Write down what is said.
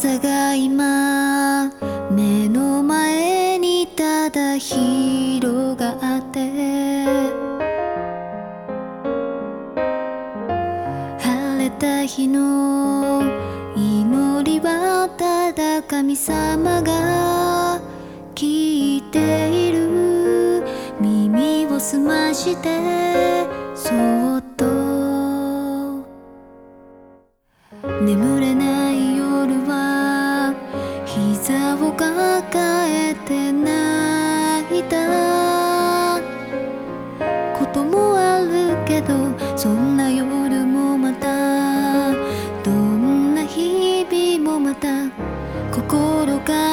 朝が今目の前にただ広がって。晴れた日の祈りはただ神様が聞いている。耳を澄ましてそっと。眠れないどそんな夜もまたどんな日々もまた心が